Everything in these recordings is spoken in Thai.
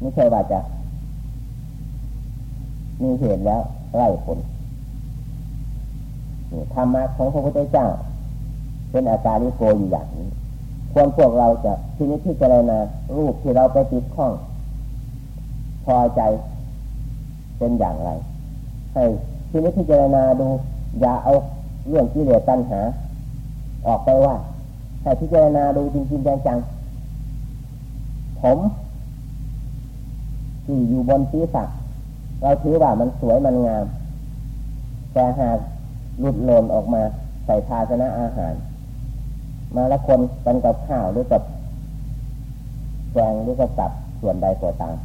ไม่ใช่ว่าจะมีเหตุแล้วไล่ผลธรรมะของพระพุทธเจ้า เป็นอาการลิโกอยู่อย่างนี้ควรพวกเราจะที่นี้ที่เจรณารูปที่เราไปติดข้อง พอใจเป็นอย่างไร ให้ที่นี้ที่เจรณาดู อย่าเอาเรื่องกิเลสตัณหา ออกไปว่าให้พิจารณาดูจริงๆจังๆผม ที่อยู่บนศีรษะเราถือว่ามันสวยมันงาม แต่หากหลุดหล่นออกมาใส่ภาชนะอาหาร มาละคนกันกับข้าวหรือกับแกงหรือกับตับส่วนใดก็ตาม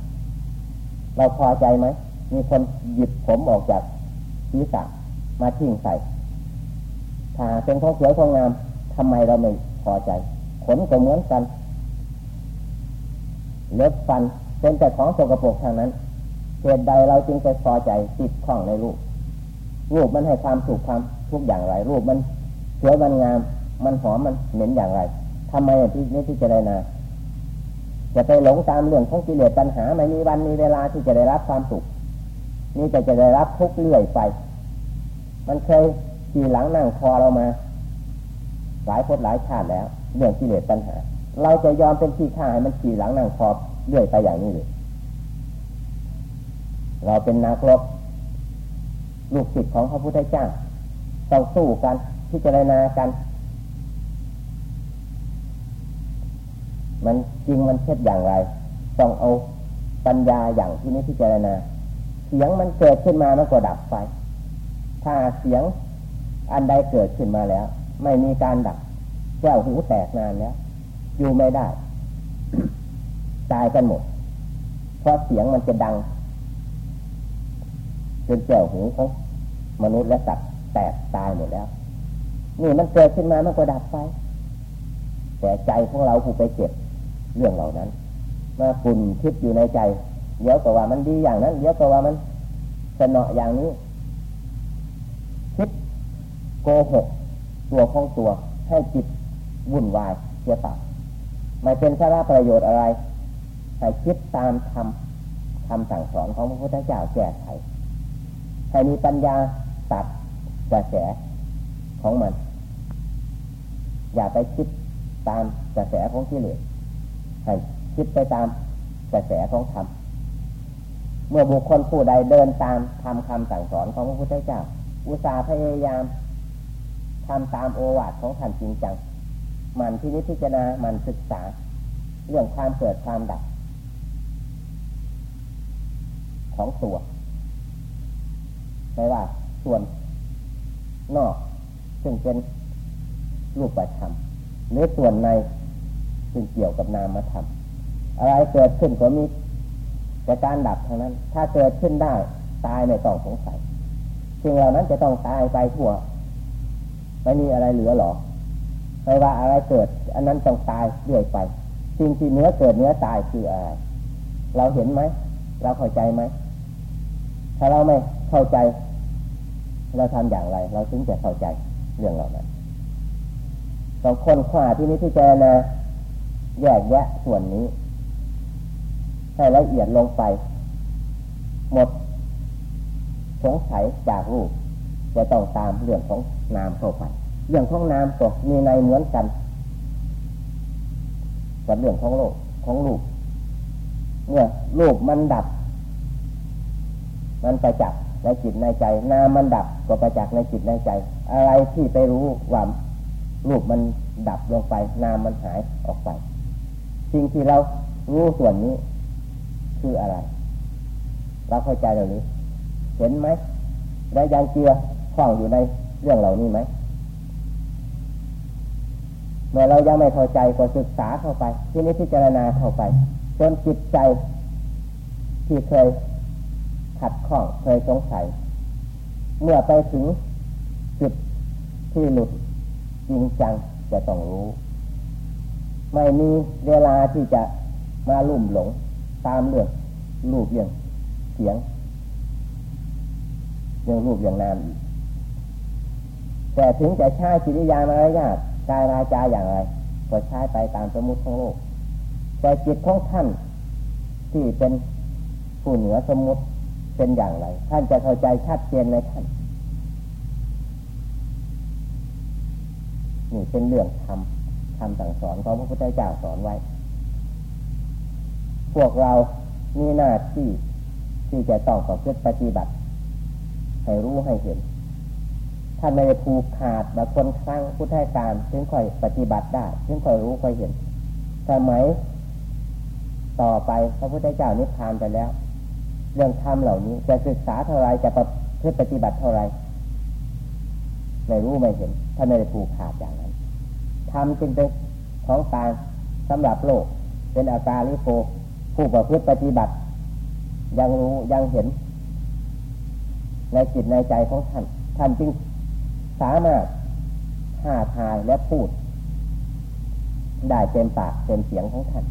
เราพอใจไหม มีคนหยิบผมออกจากศีรษะมาทิ้งใส่ถ้าเป็นของสวยของงามทำไมเราไม่พอใจ ขนก็เหมือนกัน เล็บฟัน เป็นแต่ของสกปรกทางนั้นเหตุใดเราจึงไปพอใจติดข้องในรูป รูปมันให้ความสุขความทุกอย่างไร รูปมันสวยมันงาม มันหอมมันเหม็นอย่างไรทำไมที่นี่ที่จะได้นาจะไปหลงตามเรื่องของกิเลสปัญหาไม่มีวันมีเวลาที่จะได้รับความสุขนี่จะจะได้รับทุกเรื่อยไป มันเคยขี่หลังนั่งคอเรามา หลายพดหลายชาติแล้ว เรื่องกิเลสปัญหา เราจะยอมเป็นที่ข้าให้มันขี่หลังนั่งคอ เรื่อยไปอย่างนี้เลยเราเป็นนักรบลูกศิษย์ของพระพุทธเจ้าต้องสู้กันพิจารณากัน มันจริงมันเท็จอย่างไร ต้องเอาปัญญาอย่างที่นี้พิจารณา เสียงมันเกิดขึ้นมามันก็ดับไป ถ้าเสียงอันใดเกิดขึ้นมาแล้ว ไม่มีการดับแก้วหูแตกนานแล้วอยู่ไม่ได้ ตายกันหมด เพราะเสียงมันจะดังจนแก้วหูของมนุษย์และสัตว์แตกตายหมดแล้ว นี่มันเกิดขึ้นมามันก็ดับไป แต่ใจของเราผู้ไปเก็บเรื่องเหล่านั้น มาคุณคิดอยู่ในใจ เดี๋ยวก็ว่ามันดีอย่างนั้นเดี๋ยวก็ว่ามันสนออย่างนี้ คิดโกหกตัวของตัวให้จิตวุ่นวายเสียเปล่าไม่เป็นสาระประโยชน์อะไร ให้คิดตามธรรมคำสั่งสอนของพระพุทธเจ้าแก้ไขให้มีปัญญาตัดกระแสของมัน อย่าไปคิดตามกระแสของกิเลสให้คิดไปตามกระแสของธรรมเมื่อบุคคลผู้ใดเดินตามทำคำสั่งสอนของพระพุทธเจ้า อุตสาห์พยายามทำตามโอวาทของท่านจริงจัง มันที่นิพจารณามันศึกษา เรื่องความเกิดความดับ ของตัวไม่ว่าส่วนนอก ซึ่งเป็นรูปธรรมหรือส่วนในซึ่งเกี่ยวกับนามธรรมอะไรเกิดขึ้นก็มีแต่การดับเท่านั้น ถ้าเกิดขึ้นได้ตายไม่ต้องสงสัยสิ่งเหล่านั้นจะต้องตายไปทั่วไม่มีอะไรเหลือหรอไม่ว่าอะไรเกิด อันนั้นต้องตายเรื่อยไปสิ่งที่เนื้อเกิดเนื้อตายคืออะไรเราเห็นไหม เราเข้าใจไหม ถ้าเราไม่เข้าใจ เราทำอย่างไร เราถึงจะเข้าใจเรื่องเหล่านั้นต้องคนขวาที่นี้ที่เจนะแยกแยะส่วนนี้ให้ละเอียดลงไป หมดสงสัยจากรูป จะต้องตามเรื่องของนามเข้าไปเรื่องของนามก็มีในเหมือนกันกับเรื่องของโลกของรูปเมื่อรูปมันดับ มันไปจับในจิตในใจ นามมันดับก็ไปจักในจิตในใจ อะไรที่ไปรู้ว่ารูปมันดับลงไป นามมันหายออกไปสิ่งที่เรารู้ส่วนนี้ คืออะไร เราเข้าใจเราหรือ เห็นไหมได้ยังเจือคล้องอยู่ในเรื่องเหล่านี้ไหมเมื่อเรายังไม่เข้าใจก็ศึกษาเข้าไป ที่นี้พิจารณาเข้าไป จนจิตใจที่เคย ขัดข้องเคยสงสัย เมื่อไปถึงจุดที่หลุดจริงจังจะต้องรู้ ไม่มีเวลาที่จะมาลุ่มหลง ตามเรื่องรูปเรื่องเสียงเรื่องรูปเรื่องนามอีกแต่ถึงจะใช้จิตวิญญาณมารยาทกายราจาอย่างไรก็ใช้ไปตามสมมติของโลก แต่จิตของท่านที่เป็นผู้เหนือสมมติ เป็นอย่างไร ท่านจะเข้าใจชัดเจนในท่านนี่เป็นเรื่องทำทำสั่งสอนของพระพุทธเจ้าสอนไว้ พวกเรามีหน้าที่ที่จะต้องประพฤติปฏิบัติ ให้รู้ให้เห็น ท่านไม่ได้ผูกขาดแบบคนครั้งพุทธการถึงค่อยปฏิบัติได้ถึงค่อยรู้ค่อยเห็นสมัยต่อไปพระพุทธเจ้านิพพานไปแล้ว เรื่องธรรมเหล่านี้ จะศึกษาเท่าไรจะประพฤติปฏิบัติเท่าไรไม่รู้ไม่เห็นท่านไม่ได้ผูกขาดอย่างนั้นธรรมจึงเป็นของกลางสำหรับโลก เป็นอาการลิโกผู้ประพฤติปฏิบัติ ยังรู้ยังเห็น ในจิตในใจของท่านท่านจึงสามารถท่าทายและพูด ได้เต็มปากเต็มเสียงของท่าน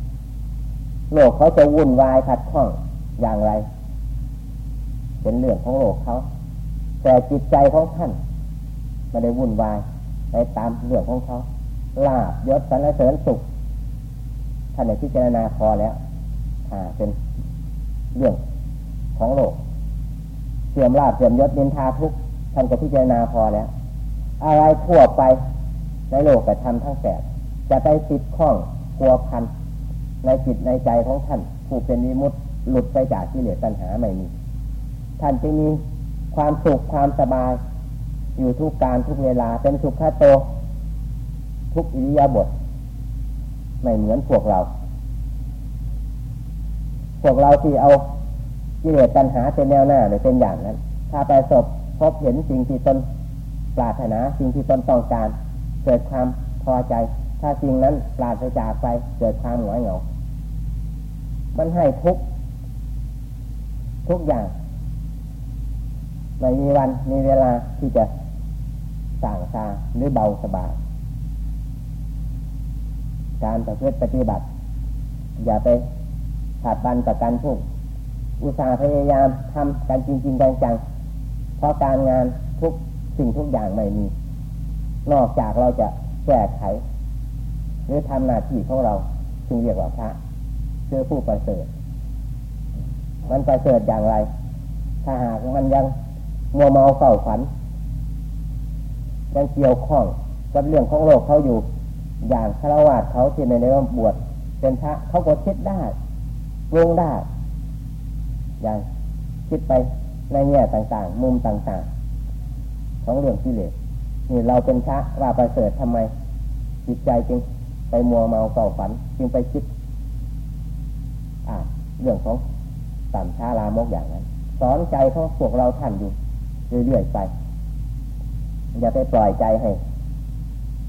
โลกเขาจะวุ่นวายขัดข้องอย่างไร เป็นเรื่องของโลกเขา แต่จิตใจของท่านไม่ได้วุ่นวายไปตามเรื่องของเขาลาบยศสรรเสริญสุขท่านในพิจารณาพอแล้วอ่าเป็นเรื่องของโลกเสื่อมลาบเสื่อมยศนินทาทุกท่านก็พิจารณาพอแล้ว อะไรทั่วไปในโลกกระทำทั้งแปดจะไปติดข้องกลัวพันในจิตในใจของท่าน ผู้เป็นนิมุตหลุดไปจากที่เหลือตัณหาไม่มี ท่านจะมีความสุขความสบาย อยู่ทุกการทุกเวลาเป็นสุขคาโต ทุกอิริยาบถไม่เหมือนพวกเรา พวกเราที่เอากิเลสตัณหาเป็นแนวหน้าเลยเป็นอย่างนั้น ถ้าไปสบพบเห็นสิ่งที่ตนปรารถนาสิ่งที่ตนต้องการ เกิดความพอใจ ถ้าสิ่งนั้นปราศจากไปเกิดความหงอยเหงา มันให้ทุกทุกอย่าง ไม่มีวันมีเวลาที่จะสั่งซาหรือเบาสบาย การประพฤติปฏิบัติ อย่าไปขาดบันกับการพุ่งอุตสาห์พยายามทำกันจริง ๆ จังๆ เพราะการงานทุกสิ่งทุกอย่างไม่มี นอกจากเราจะแก้ไข หรือทำหน้าที่ของเราจึงเรียกว่าพระคือผู้ประเสริฐมันประเสริฐอย่างไร ถ้าหากมันยัง มัวเมาเฝ้าฝันยังเกี่ยวข้องกับเรื่องของโลกเขาอยู่ อย่างฆราวาสเขาที่ในเรื่องบวชเป็นพระเขาก็คิดได้ปรุงได้ อย่างคิดไปในแง่ต่างๆ มุมต่างๆ ของเรื่องที่เหลือนี่เราเป็นพระว่าประเสริฐทำไม จิตใจจึงไปมัวเมาเฝ้าฝัน จึงไปคิดเรื่องของสามชาลามกอย่างนั้น สอนใจของพวกเราท่านอยู่ เรื่อยๆไป อย่าไปปล่อยใจให้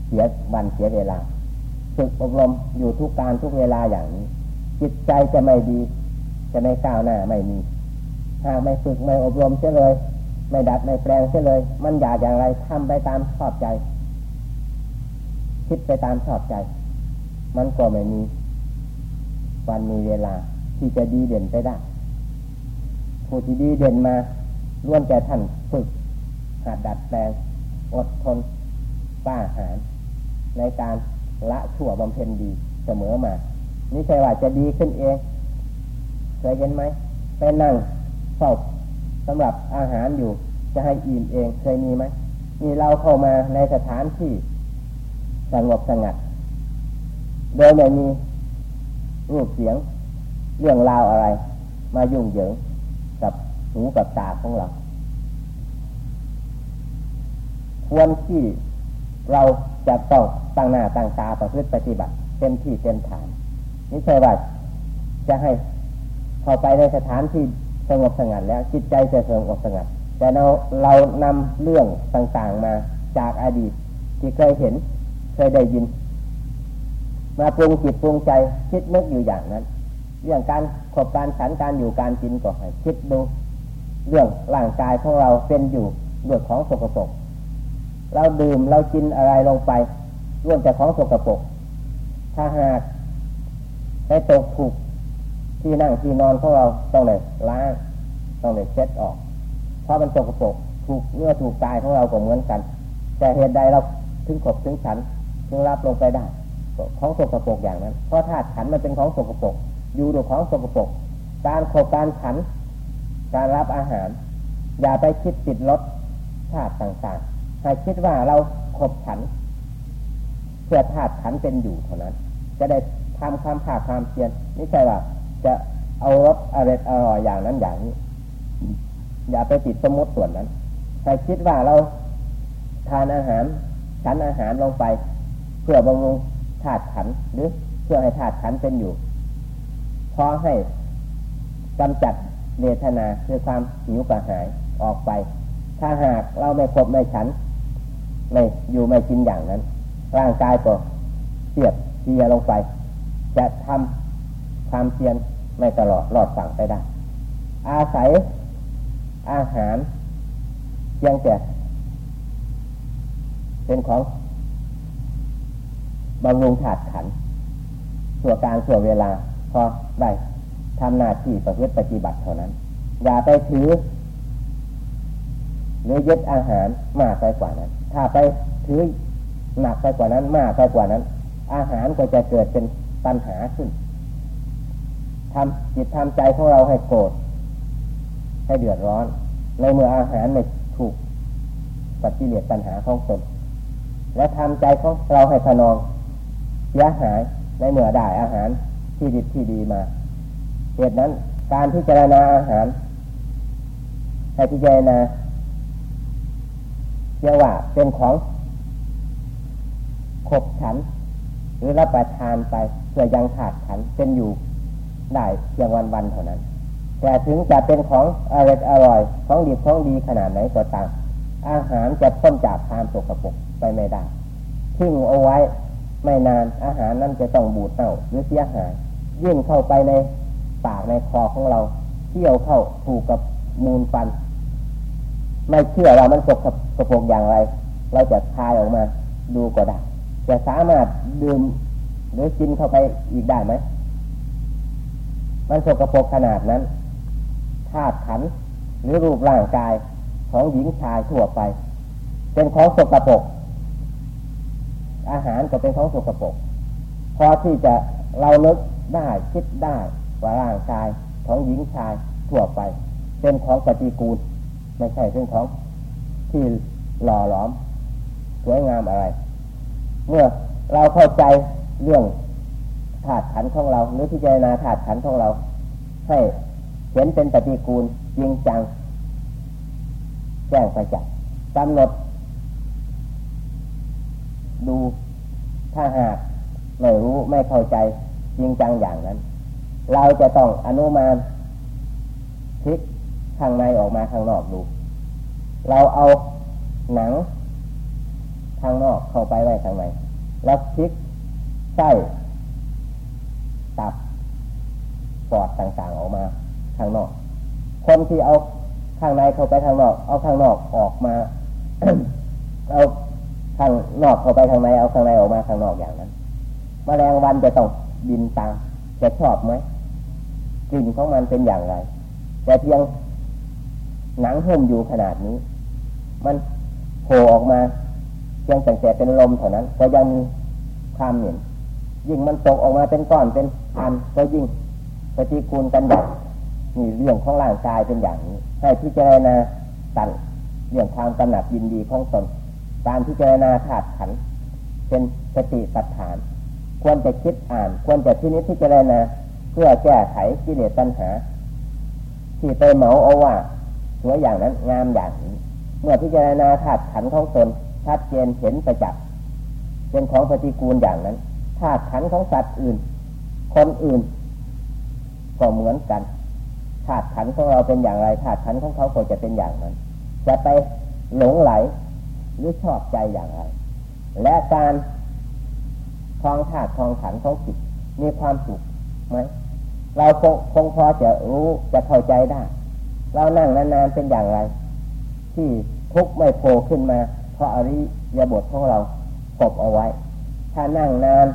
เสียวันเสียเวลาฝึกอบรมอยู่ทุกการทุกเวลาอย่างนี้ จิตใจจะไม่ดี จะไม่ก้าวหน้าไม่มี ถ้าไม่ฝึกไม่อบรมเสียเลย ไม่ดัดไม่แปลงเสียเลย มันอยากอย่างไรทำไปตามชอบใจ คิดไปตามชอบใจ มันก็ไม่มี วันมีเวลาที่จะดีเด่นไปได้ผู้ที่ดีเด่นมา ล้วนแต่ท่านฝึกหัดดัดแปลง อดทนป้าหาร ในการละชั่วบำเพ็ญดีเสมอมานี่ใช่ว่าจะดีขึ้นเองเคยเห็นไหมไปนั่งเฝ้าสำหรับอาหารอยู่ จะให้อิ่มเองเคยมีไหมมีเราเข้ามาในสถานที่สงบสงัด โดยไม่มีรูปเสียง เรื่องราวอะไร มายุ่งเหยิง หูกับตาของเรา ควรที่เราจะต้องตั้งหน้าตั้งตาประพฤติปฏิบัติเต็มที่เต็มฐานนี่ใช่ว่าจะให้เข้าไปในสถานที่สงบสงัดแล้วจิตใจจะสงบสงัด แต่เราเรานำเรื่องต่างๆมาจากอดีต ที่เคยเห็นเคยได้ยิน มาปรุงจิตปรุงใจคิดนึกอยู่อย่างนั้น เรื่องการขบการฉันการอยู่การกินก็ให้คิดดู เรื่องร่างกายของเราเป็นอยู่ด้วยของสกปรกเราดื่มเรากินอะไรลงไปร่วมจากของสกปรกถ้าหากไปตกถูกที่นั่งที่นอนของเราต้องเลยล้างต้องเลยเช็ดออก เพราะมันสกปรกถูกเนื้อถูกกายของเราก็เหมือนกัน แต่เหตุใดเราถึงขบถึงฉันถึงรับลงไปได้ของสกปรกอย่างนั้น เพราะธาตุขันมันเป็นของสกปรกอยู่ด้วยของสกปรกการขบการขัน การรับอาหาร อย่าไปคิดติดรสชาติต่างๆ ให้คิดว่าเราขบขัน เพื่อธาตุขันเป็นอยู่เท่านั้น จะได้ทำความภาคความเพียรไม่ใช่ว่า จะเอารสอร่อยอร่อยอย่างนั้นอย่างนี้ อย่าไปติดสมมติส่วนนั้นให้คิดว่าเราทานอาหารฉันอาหารลงไป เพื่อบำรุงธาตุขันหรือเพื่อให้ธาตุขันเป็นอยู่พอให้กำจัด เวทนาคือความหิวกระหายออกไป ถ้าหากเราไม่ครบไม่ฉัน ไม่อยู่ไม่กินอย่างนั้น ร่างกายก็เสียบเสียลงไป จะทำความเพียรไม่ตลอดรอดฝั่งไปได้ อาศัยอาหารเพียงแต่เป็นของบำรุงถาดขันส่วนการส่วนเวลาพอได้ ทำหน้าที่ประพฤติปฏิบัติเท่านั้น อย่าไปถือหรือยึดอาหารมากไปกว่านั้น ถ้าไปถือหนักไปกว่านั้นมากไปกว่านั้น อาหารก็จะเกิดเป็นปัญหาขึ้นทำจิตทำใจของเราให้โกรธให้เดือดร้อน ในเมื่ออาหารไม่ถูกปฏิเลียปัญหาของตนและทำใจของเราให้ถนองเสียหายในเมื่อได้อาหารที่ดีที่ดีมา เหตุนั้น การพิจารณาอาหารให้พิจารณาเชื่อว่าเป็นของขบฉัน หรือรับประทานไปเพื่อยังขาดขันเป็นอยู่ได้เพียงวันวันเท่านั้น แต่ถึงจะเป็นของอร่อยอร่อยของดีของดีขนาดไหนก็ตามอาหารจะพ้นจากความสกปรกไปไม่ได้ทิ้งเอาไว้ไม่นานอาหารนั้นจะต้องบูดเน่าหรือเสียหายยิ่งเข้าไปใน ปากในคอของเราเที่ยวเข้าถูกกับมูลฟัน ไม่เชื่อว่ามันสกกระปกอย่างไร เราจะทายออกมา ดูก็ได้จะสามารถดื่มหรือกินเข้าไปอีกได้ไหมมันสกรปรกขนาดนั้นธาตุขันหรือรูปร่างกายของหญิงชายทั่วไป เป็นของสกรปรกอาหารก็เป็นของสกรปรกพอที่จะเราเลิกได้คิดได้ ว่าร่างกายของหญิงชายทั่วไป เป็นของปฏิกูล ไม่ใช่เป็นของที่หล่อหลอมสวยงามอะไร เมื่อเราเข้าใจเรื่องธาตุขันของเรา หรือพิจารณาธาตุขันของเรา ให้เห็นเป็นปฏิกูลจริงจังแจ้งไปจักกำหนด ดูถ้าหากไม่รู้ไม่เข้าใจจริงจังอย่างนั้น เราจะต้องอนุมานพลิกข้างในออกมาข้างนอกดู เราเอาหนังข้างนอกเข้าไปไว้ข้างในแล้วพลิกไส้ตับปอดต่างๆออกมาข้างนอก คนที่เอาข้างในเข้าไปข้างนอก เอาข้างนอกออกมา เอาข้างนอกเข้าไปข้างใน เอาข้างในออกมาข้างนอกอย่างนั้นมแมลงวันจะต้องบินตามจะชอบไหม กลิ่นของมันเป็นอย่างไร แต่เพียงหนังหุ้มอยู่ขนาดนี้ มันโผล่ออกมาเพียงแต่เป็นลมเท่านั้น ก็ยังมีความเหม็นยิ่งมันตกออกมาเป็นก้อนเป็นอันก็ยิ่งปฏิกูลกันแบบนี่เรื่องของร่างกายเป็นอย่างนี้ ให้พิจารณาตันเรื่องความกำหนัดยินดีของตนการพิจารณาธาตุขันเป็นสติปัฏฐาน ควรจะคิดอ่าน ควรจะที่นี้พิจารณา เพื่อแก้ไขกิเลสปัญหา ที่ไปเหมาเอาว่าสวยอย่างนั้นงามอย่างนี้เมื่อพิจารณาธาตุขันของตนชัดเจนเห็นประจักษ์เป็นของปฏิกูลอย่างนั้นธาตุขันของสัตว์อื่น คนอื่น ก็เหมือนกันธาตุขันของเราเป็นอย่างไรธาตุขันของเขาก็จะเป็นอย่างนั้น จะไปหลงไหลหรือชอบใจอย่างไร และการคลองธาตุคลองขันของจิตมีความสุขไหม เราคงคงพอจะรู้จะเข้าใจได้ เรานั่งนานๆเป็นอย่างไร ที่ทุกไม่โผล่ขึ้นมา เพราะอริยบทของเรากบเอาไว้ ถ้านั่งนาน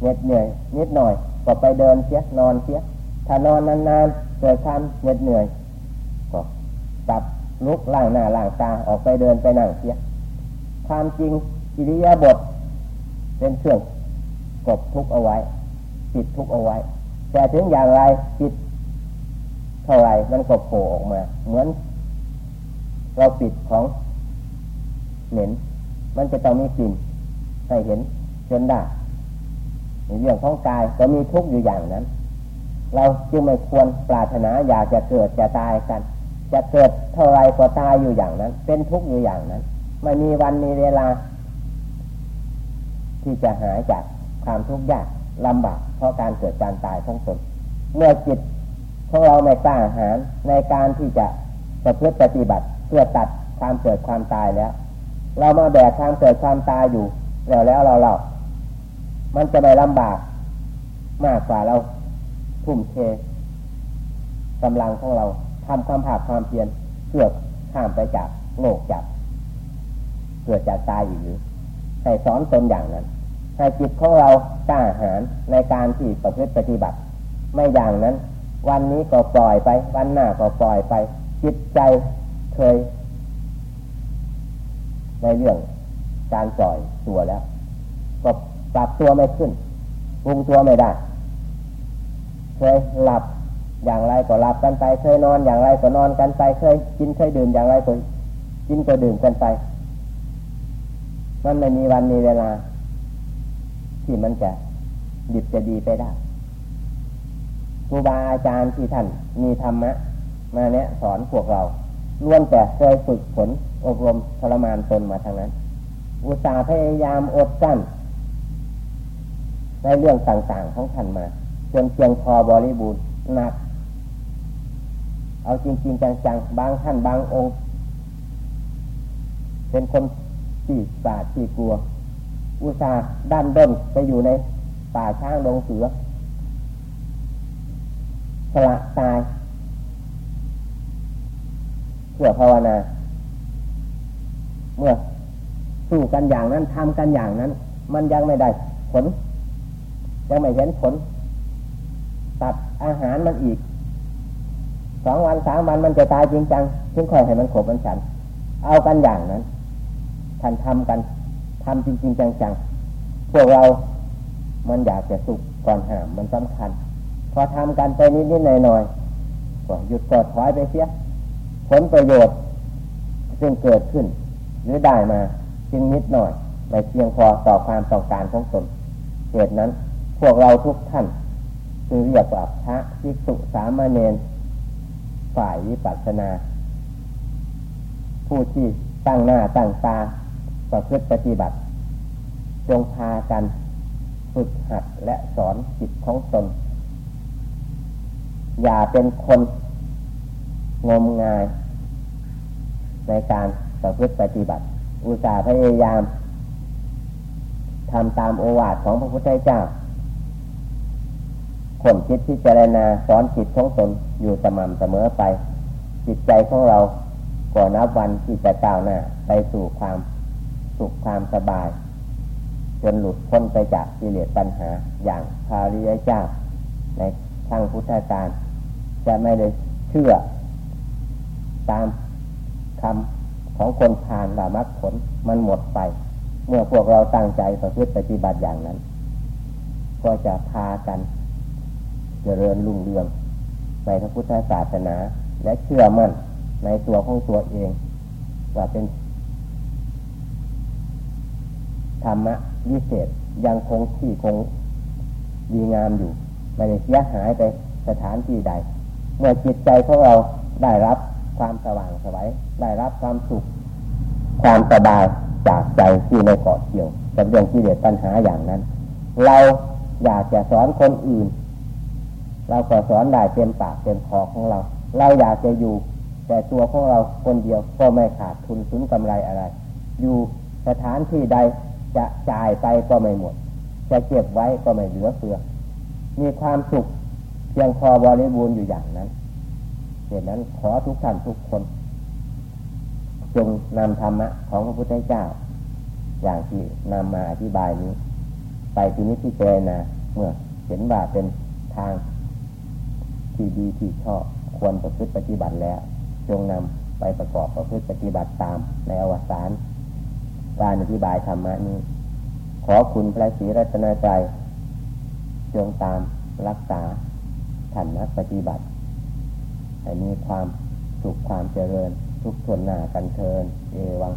เหน็ดเหนื่อยนิดหน่อยก็ไปเดินเสียนอนเสียถ้านอนนานๆเกิดความเหน็ดเหนื่อยก็กลับลุกล่างหน้าล่างตาออกไปเดินไปนั่งเสียความจริงอิริยาบถเป็นเครื่องกบทุกเอาไว้ปิดทุกเอาไว้ แต่ถึงอย่างไรจิตเท่าไรมันก็โผล่ออกมา เหมือน เราปิดของเหม็น มันจะต้องมีกลิ่นให้เห็นจนได้ในเรื่องของกายก็มีทุกข์อยู่อย่างนั้น เราจึงไม่ควรปรารถนาอยากจะเกิดจะตายกัน จะเกิดเท่าไรก็ตายอยู่อย่างนั้น เป็นทุกข์อยู่อย่างนั้น ไม่มีวันมีเวลา ที่จะหายจากความทุกข์ยาก ลำบากเพราะการเกิดการตายทั้งตนเมื่อจิตของเราไม่กล้าหาญในการที่จะประพฤติปฏิบัติเพื่อตัดความเกิดความตายแล้ว เรามาแบกความเกิดความตายอยู่แล้วแล้วเราเรา มันจะไม่ลำบากมากกว่าเราทุ่มเทกำลังของเราทำความผาดความเพียรเพื่อข้ามไปจากโลกจากเกิดจากตายอีกหรือให้สอนตนอย่างนั้น ให้จิตของเรากล้าหาญในการที่ประพฤติปฏิบัติ ไม่อย่างนั้น วันนี้ก็ปล่อยไป วันหน้าก็ปล่อยไป จิตใจเคย ในเรื่องการปล่อยตัวแล้ว ก็ปรับตัวไม่ขึ้นปรุงตัวไม่ได้เคยหลับอย่างไรก็หลับกันไปเคยนอนอย่างไรก็นอนกันไปเคยกินเคยดื่มอย่างไรก็กินก็ดื่มกันไป มันไม่มีวันมีเวลา ที่มันจะดิบจะดีไปได้ครูบาอาจารย์ที่ท่านมีธรรมะ มาเนี้ยสอนพวกเราล้วนแต่เคยฝึกฝนอบรมทรมานตนมาทางนั้น อุตสาห์พยายามอดกั้นในเรื่องต่างๆของท่านมาจนเพียงพอบริบูรณ์หนัก เอาจริง ๆ จังๆ บางท่านบางองค์ เป็นคนที่บาดที่กลัว อุตสาห์ดันด้นไปอยู่ในป่าช้างดงเสือสละตายเพื่อภาวนา เมื่อสู้กันอย่างนั้นทำกันอย่างนั้น มันยังไม่ได้ผล ยังไม่เห็นผล ตัดอาหารมันอีกสองวันสามวันมันจะตายจริงจังถึงคอยให้มันขบมันฉัน เอากันอย่างนั้นท่านทำกัน ทำจริงๆจังๆ พวกเรา มันอยากจะสุขก่อนห้ามมันสำคัญ พอทำกันไปนิดๆหน่อยๆก็หยุดกดถอยไปเสีย ผลประโยชน์ซึ่งเกิดขึ้น หรือได้มาจึงนิดหน่อยไม่เพียงพอต่อความต้องการของตนเหตุนั้นพวกเราทุกท่านจึงเรียกว่าพระภิกษุสามเณรฝ่ายวิปัสสนา ผู้ที่ตั้งหน้าตั้งตา ประพฤติปฏิบัติ จงพากันฝึกหัดและสอนจิตของตน อย่าเป็นคนงมงาย ในการประพฤติปฏิบัติ อุตส่าห์พยายามทำตามโอวาทของพระพุทธเจ้าคนคิดที่เจรณาสอนจิตของตนอยู่สม่ำเสมอไป จิตใจของเราก่อนับวันที่จะก้าวหน้า ไปสู่ความ สุขความสบาย จนหลุดพ้นไปจากกิเลสปัญหาอย่างพาริยเจ้าในทางพุทธการจะไม่ได้เชื่อ ตามคำของคนทานว่ามรรคผลมันหมดไป เมื่อพวกเราตั้งใจประพฤติปฏิบัติอย่างนั้น ก็จะพากันจเจริญรุ่งเรืองในพระพุทธศาสนา และเชื่อมั่นในตัวของตัวเอง ว่าเป็น ธรรมะวิเศษยังคงที่คงดีงามอยู่ไม่ได้เสียหายไปสถานที่ใด เมื่อจิตใจของเราได้รับความสว่างสวัยได้รับความสุข ความสบายจากใจที่ในเกาะเกี่ยวกับเรื่องที่เด็ดปัญหาอย่างนั้น เราอยากจะสอนคนอื่น เราก็สอนได้เต็มปากเต็มคอของเรา เราอยากจะอยู่ แต่ตัวของเราคนเดียวก็ไม่ขาดทุนสุนกำไรอะไร อยู่สถานที่ใด จะจ่ายไปก็ไม่หมด จะเก็บไว้ก็ไม่เหลือเฟือ มีความสุขเพียงพอบริบูรณ์อยู่อย่างนั้นเหตุนั้นขอทุกท่านทุกคน จงนำธรรมะของพระพุทธเจ้า อย่างที่นำมาอธิบายนี้ ไปที่นี้ที่เจนะเมื่อเห็นว่าเป็นทางที่ดีที่ชอบควรประพฤติปฏิบัติแล้ว จงนำไปประกอบประพฤติปฏิบัติตามในอวสาน การอธิบายธรรมะนี้ ขอคุณพระศรีรัตนใจจงตามรักษาท่านนักปฏิบัติให้มีความสุขความเจริญทุกส่วนหน้ากันเทิน เอวัง